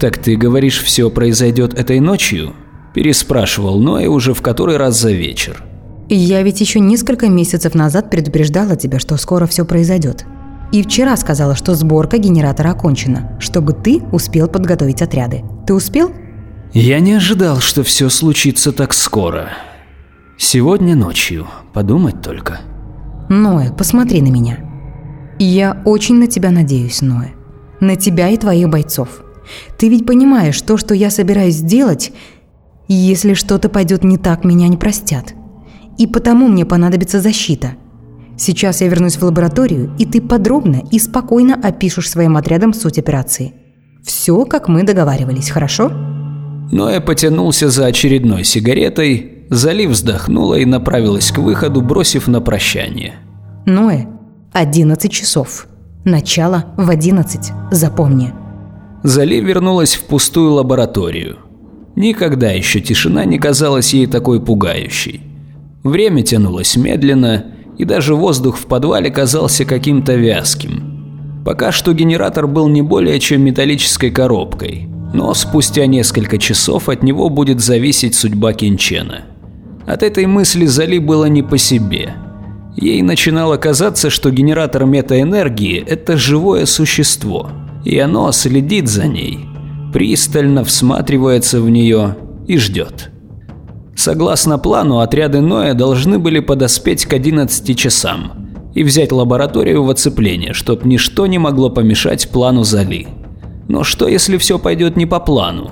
«Так ты говоришь, все произойдет этой ночью?» – переспрашивал Ноэ уже в который раз за вечер. Я ведь еще несколько месяцев назад предупреждала тебя, что скоро все произойдет. И вчера сказала, что сборка генератора окончена, чтобы ты успел подготовить отряды. Ты успел? Я не ожидал, что все случится так скоро. Сегодня ночью, подумать только. Ноэ, посмотри на меня. Я очень на тебя надеюсь, Ноэ. На тебя и твоих бойцов. Ты ведь понимаешь, то, что я собираюсь сделать, если что-то пойдет не так, меня не простят. И потому мне понадобится защита. Сейчас я вернусь в лабораторию, и ты подробно и спокойно опишешь своим отрядом суть операции. Все, как мы договаривались, хорошо? Ноя потянулся за очередной сигаретой, Зали вздохнула и направилась к выходу, бросив на прощание. Ноэ, 11 часов. Начало в 11, запомни. Зали вернулась в пустую лабораторию. Никогда еще тишина не казалась ей такой пугающей. Время тянулось медленно, и даже воздух в подвале казался каким-то вязким. Пока что генератор был не более чем металлической коробкой, но спустя несколько часов от него будет зависеть судьба Кинчена. От этой мысли Зали было не по себе. Ей начинало казаться, что генератор метаэнергии – это живое существо, и оно следит за ней, пристально всматривается в нее и ждет. Согласно плану, отряды Ноя должны были подоспеть к 11 часам и взять лабораторию в оцепление, чтоб ничто не могло помешать плану Зали. Но что если все пойдет не по плану?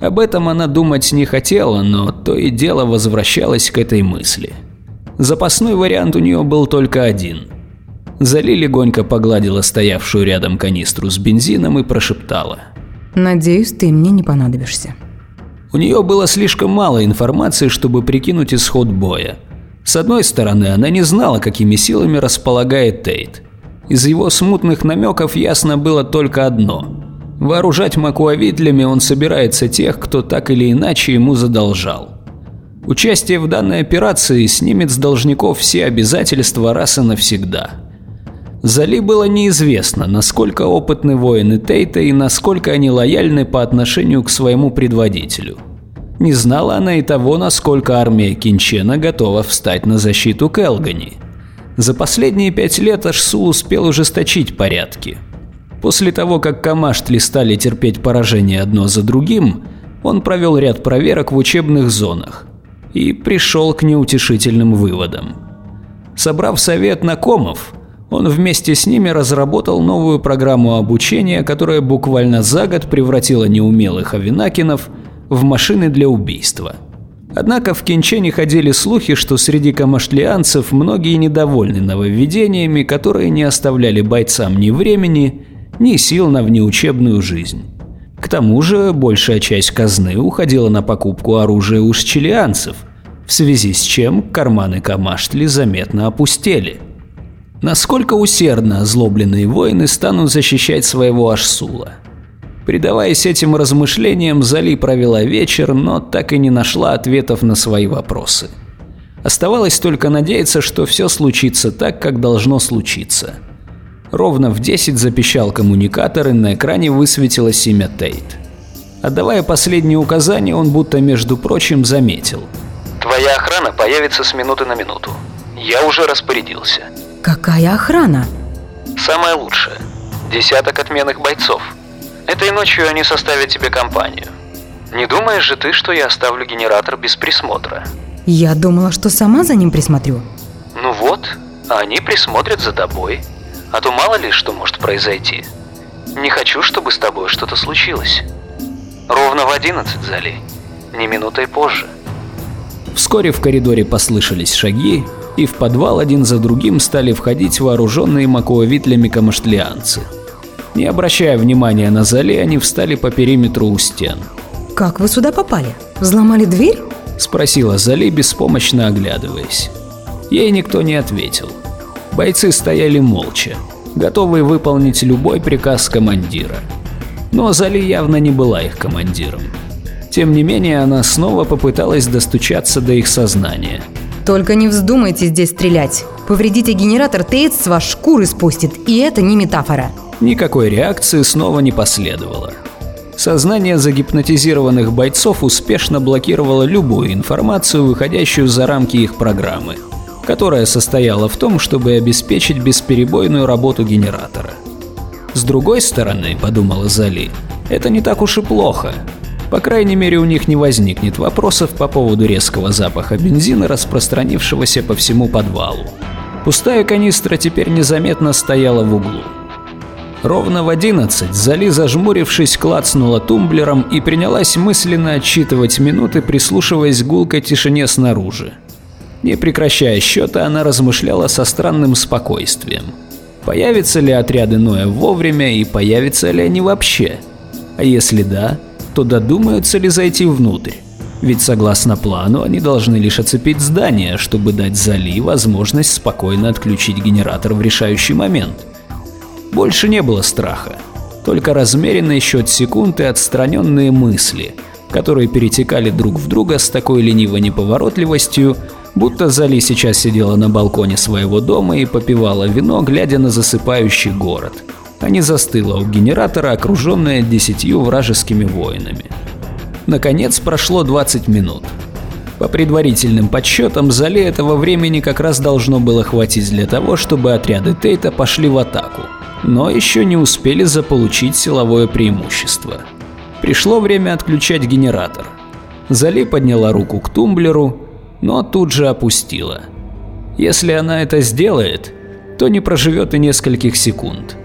Об этом она думать не хотела, но то и дело возвращалась к этой мысли. Запасной вариант у нее был только один. Зали легонько погладила стоявшую рядом канистру с бензином и прошептала. Надеюсь, ты мне не понадобишься. У нее было слишком мало информации, чтобы прикинуть исход боя. С одной стороны, она не знала, какими силами располагает Тейт. Из его смутных намеков ясно было только одно. Вооружать макуавитлями он собирается тех, кто так или иначе ему задолжал. Участие в данной операции снимет с должников все обязательства раз и навсегда. Зали было неизвестно, насколько опытны воины Тейта и насколько они лояльны по отношению к своему предводителю. Не знала она и того, насколько армия Кинчена готова встать на защиту Келгани. За последние пять лет Ашсул успел ужесточить порядки. После того, как Камаштли стали терпеть поражение одно за другим, он провел ряд проверок в учебных зонах и пришел к неутешительным выводам. Собрав совет накомов, он вместе с ними разработал новую программу обучения, которая буквально за год превратила неумелых авинакинов в машины для убийства. Однако в Кинчене ходили слухи, что среди камашлианцев многие недовольны нововведениями, которые не оставляли бойцам ни времени, ни сил на внеучебную жизнь. К тому же большая часть казны уходила на покупку оружия у шчелианцев, в связи с чем карманы Камаштли заметно опустели – Насколько усердно озлобленные воины станут защищать своего Ашсула? Предаваясь этим размышлениям, Зали провела вечер, но так и не нашла ответов на свои вопросы. Оставалось только надеяться, что все случится так, как должно случиться. Ровно в 10 запищал коммуникатор, и на экране высветилось имя Тейт. Отдавая последние указания, он будто между прочим заметил. «Твоя охрана появится с минуты на минуту. Я уже распорядился». Какая охрана? Самое лучшее. Десяток отменных бойцов. Этой ночью они составят тебе компанию. Не думаешь же ты, что я оставлю генератор без присмотра? Я думала, что сама за ним присмотрю. Ну вот, они присмотрят за тобой. А то мало ли что может произойти. Не хочу, чтобы с тобой что-то случилось. Ровно в одиннадцать, Зали. Не минутой позже. Вскоре в коридоре послышались шаги, и в подвал один за другим стали входить вооруженные маковитлями камаштлианцы. Не обращая внимания на зале, они встали по периметру у стен. «Как вы сюда попали? Взломали дверь?» – спросила Зали, беспомощно оглядываясь. Ей никто не ответил. Бойцы стояли молча, готовые выполнить любой приказ командира. Но Зали явно не была их командиром. Тем не менее, она снова попыталась достучаться до их сознания – только не вздумайте здесь стрелять. Повредите генератор, Тейт с вас шкуры спустит, и это не метафора. Никакой реакции снова не последовало. Сознание загипнотизированных бойцов успешно блокировало любую информацию, выходящую за рамки их программы, которая состояла в том, чтобы обеспечить бесперебойную работу генератора. С другой стороны, подумала Зали, это не так уж и плохо. По крайней мере, у них не возникнет вопросов по поводу резкого запаха бензина, распространившегося по всему подвалу. Пустая канистра теперь незаметно стояла в углу. Ровно в одиннадцать Зали, зажмурившись, клацнула тумблером и принялась мысленно отсчитывать минуты, прислушиваясь к гулкой тишине снаружи. Не прекращая счета, она размышляла со странным спокойствием. Появятся ли отряды Ноя вовремя и появятся ли они вообще? А если да, то додумаются ли зайти внутрь? Ведь согласно плану они должны лишь оцепить здание, чтобы дать Зали возможность спокойно отключить генератор в решающий момент. Больше не было страха, только размеренный счет секунд и отстраненные мысли, которые перетекали друг в друга с такой ленивой неповоротливостью, будто Зали сейчас сидела на балконе своего дома и попивала вино, глядя на засыпающий город, а не застыла у генератора, окруженная десятью вражескими воинами. Наконец прошло 20 минут. По предварительным подсчетам, Зале этого времени как раз должно было хватить для того, чтобы отряды Тейта пошли в атаку – но еще не успели заполучить силовое преимущество. Пришло время отключать генератор. Зали подняла руку к тумблеру, но тут же опустила. Если она это сделает, то не проживет и нескольких секунд.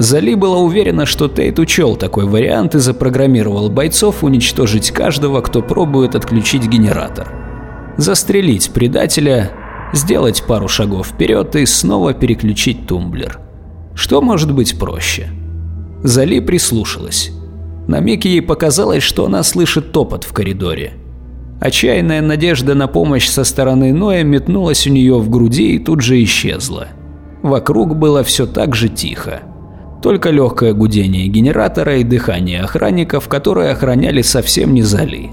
Зали была уверена, что Тейт учел такой вариант и запрограммировал бойцов уничтожить каждого, кто пробует отключить генератор. Застрелить предателя, сделать пару шагов вперед и снова переключить тумблер. Что может быть проще? Зали прислушалась. На миг ей показалось, что она слышит топот в коридоре. Отчаянная надежда на помощь со стороны Ноя метнулась у нее в груди и тут же исчезла. Вокруг было все так же тихо. Только легкое гудение генератора и дыхание охранников, которые охраняли совсем не Зали.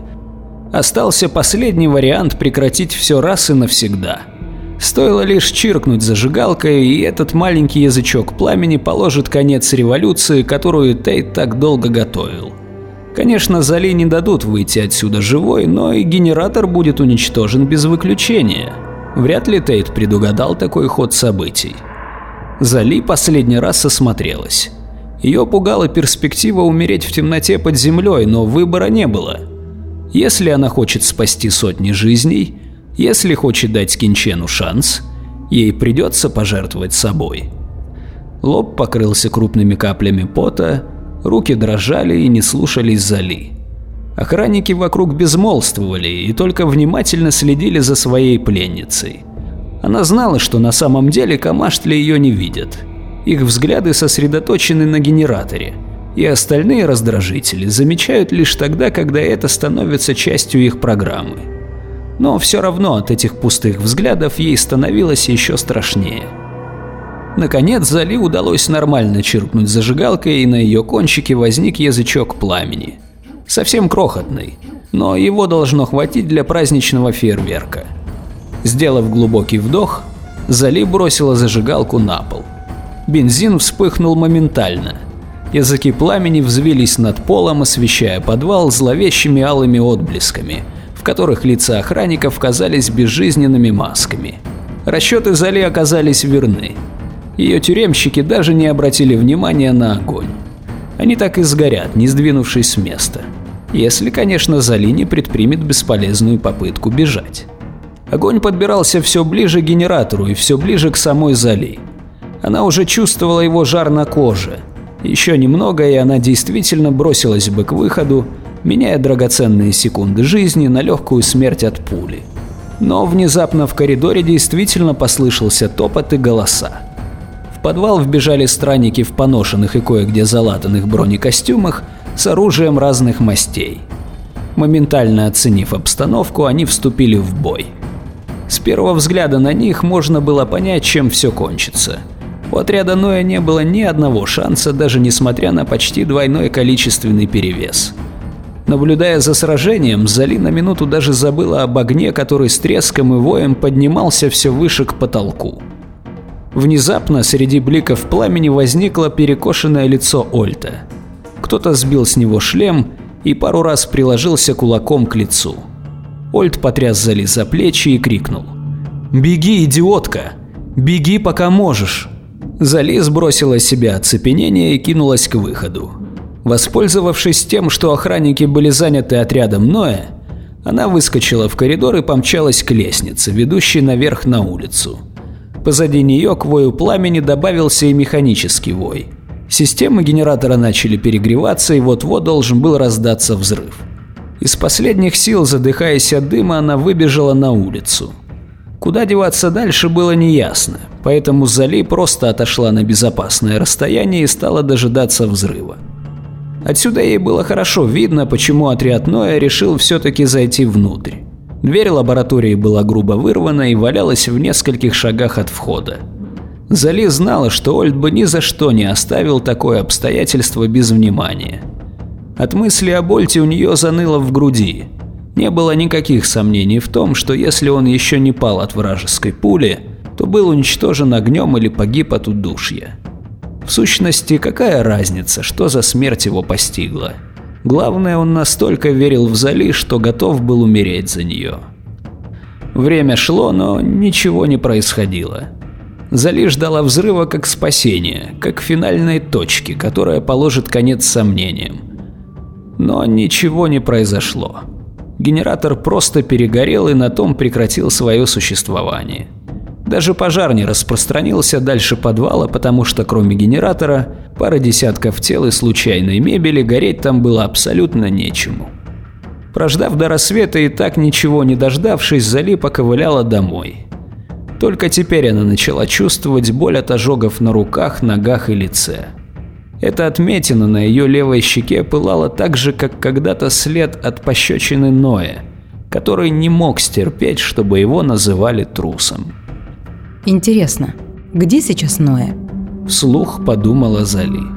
Остался последний вариант прекратить все раз и навсегда – Стоило лишь чиркнуть зажигалкой, и этот маленький язычок пламени положит конец революции, которую Тейт так долго готовил. Конечно, Зали не дадут выйти отсюда живой, но и генератор будет уничтожен без выключения. Вряд ли Тейт предугадал такой ход событий. Зали последний раз осмотрелась. Ее пугала перспектива умереть в темноте под землей, но выбора не было. Если она хочет спасти сотни жизней, если хочет дать Кинчену шанс, ей придется пожертвовать собой. Лоб покрылся крупными каплями пота, руки дрожали и не слушались Зали. Охранники вокруг безмолвствовали и только внимательно следили за своей пленницей. Она знала, что на самом деле Камаштли ее не видят. Их взгляды сосредоточены на генераторе, и остальные раздражители замечают лишь тогда, когда это становится частью их программы но все равно от этих пустых взглядов ей становилось еще страшнее. Наконец Зали удалось нормально чиркнуть зажигалкой, и на ее кончике возник язычок пламени. Совсем крохотный, но его должно хватить для праздничного фейерверка. Сделав глубокий вдох, Зали бросила зажигалку на пол. Бензин вспыхнул моментально. Языки пламени взвились над полом, освещая подвал зловещими алыми отблесками – которых лица охранников казались безжизненными масками. Расчеты Зали оказались верны. Ее тюремщики даже не обратили внимания на огонь. Они так и сгорят, не сдвинувшись с места. Если, конечно, Зали не предпримет бесполезную попытку бежать. Огонь подбирался все ближе к генератору и все ближе к самой Зали. Она уже чувствовала его жар на коже. Еще немного, и она действительно бросилась бы к выходу, меняя драгоценные секунды жизни на легкую смерть от пули. Но внезапно в коридоре действительно послышался топот и голоса. В подвал вбежали странники в поношенных и кое-где залатанных бронекостюмах с оружием разных мастей. Моментально оценив обстановку, они вступили в бой. С первого взгляда на них можно было понять, чем все кончится. У отряда Ноя не было ни одного шанса, даже несмотря на почти двойной количественный перевес. Наблюдая за сражением, Зали на минуту даже забыла об огне, который с треском и воем поднимался все выше к потолку. Внезапно среди бликов пламени возникло перекошенное лицо Ольта. Кто-то сбил с него шлем и пару раз приложился кулаком к лицу. Ольд потряс Зали за плечи и крикнул. «Беги, идиотка! Беги, пока можешь!» Зали сбросила с себя оцепенение и кинулась к выходу. Воспользовавшись тем, что охранники были заняты отрядом Ноя, она выскочила в коридор и помчалась к лестнице, ведущей наверх на улицу. Позади нее к вою пламени добавился и механический вой. Системы генератора начали перегреваться и вот-вот должен был раздаться взрыв. Из последних сил, задыхаясь от дыма, она выбежала на улицу. Куда деваться дальше было неясно, поэтому Зали просто отошла на безопасное расстояние и стала дожидаться взрыва. Отсюда ей было хорошо видно, почему отряд Ноя решил все-таки зайти внутрь. Дверь лаборатории была грубо вырвана и валялась в нескольких шагах от входа. Зали знала, что Ольд бы ни за что не оставил такое обстоятельство без внимания. От мысли о Больте у нее заныло в груди. Не было никаких сомнений в том, что если он еще не пал от вражеской пули, то был уничтожен огнем или погиб от удушья. В сущности, какая разница, что за смерть его постигла? Главное, он настолько верил в Зали, что готов был умереть за нее. Время шло, но ничего не происходило. Зали ждала взрыва как спасения, как финальной точки, которая положит конец сомнениям. Но ничего не произошло. Генератор просто перегорел и на том прекратил свое существование. Даже пожар не распространился дальше подвала, потому что кроме генератора, пара десятков тел и случайной мебели гореть там было абсолютно нечему. Прождав до рассвета и так ничего не дождавшись, Зали поковыляла домой. Только теперь она начала чувствовать боль от ожогов на руках, ногах и лице. Эта отметина на ее левой щеке пылала так же, как когда-то след от пощечины Ноя, который не мог стерпеть, чтобы его называли трусом. Интересно, где сейчас Ноя? Вслух подумала Зали.